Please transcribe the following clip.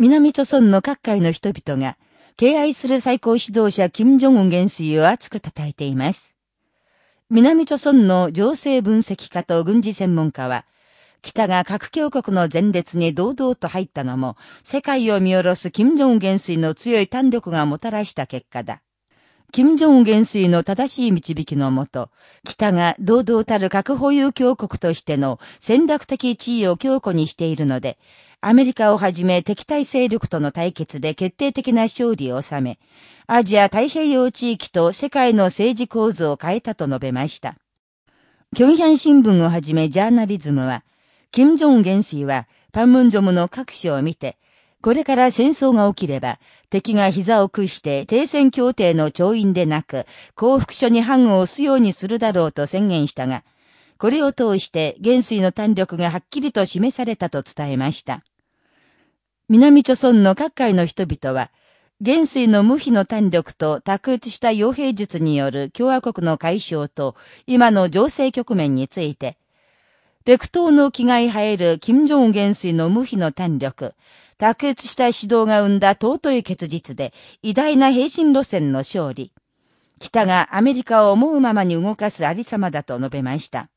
南朝村の各界の人々が、敬愛する最高指導者金正恩元帥を熱く叩いています。南朝村の情勢分析家と軍事専門家は、北が核強国の前列に堂々と入ったのも、世界を見下ろす金正恩元帥の強い胆力がもたらした結果だ。金正恩元帥の正しい導きのもと、北が堂々たる核保有強国としての戦略的地位を強固にしているので、アメリカをはじめ敵対勢力との対決で決定的な勝利を収め、アジア太平洋地域と世界の政治構図を変えたと述べました。キョンヒャン新聞をはじめジャーナリズムは、金正恩元帥はパンムンジョムの各種を見て、これから戦争が起きれば、敵が膝を屈して停戦協定の調印でなく、幸福書に反を押すようにするだろうと宣言したが、これを通して元帥の胆力がはっきりと示されたと伝えました。南朝村の各界の人々は、元帥の無比の胆力と卓越した傭兵術による共和国の解消と今の情勢局面について、北東の気概生える金正恩元帥の無比の胆力、卓越した指導が生んだ尊い結実で、偉大な平身路線の勝利。北がアメリカを思うままに動かすありさまだと述べました。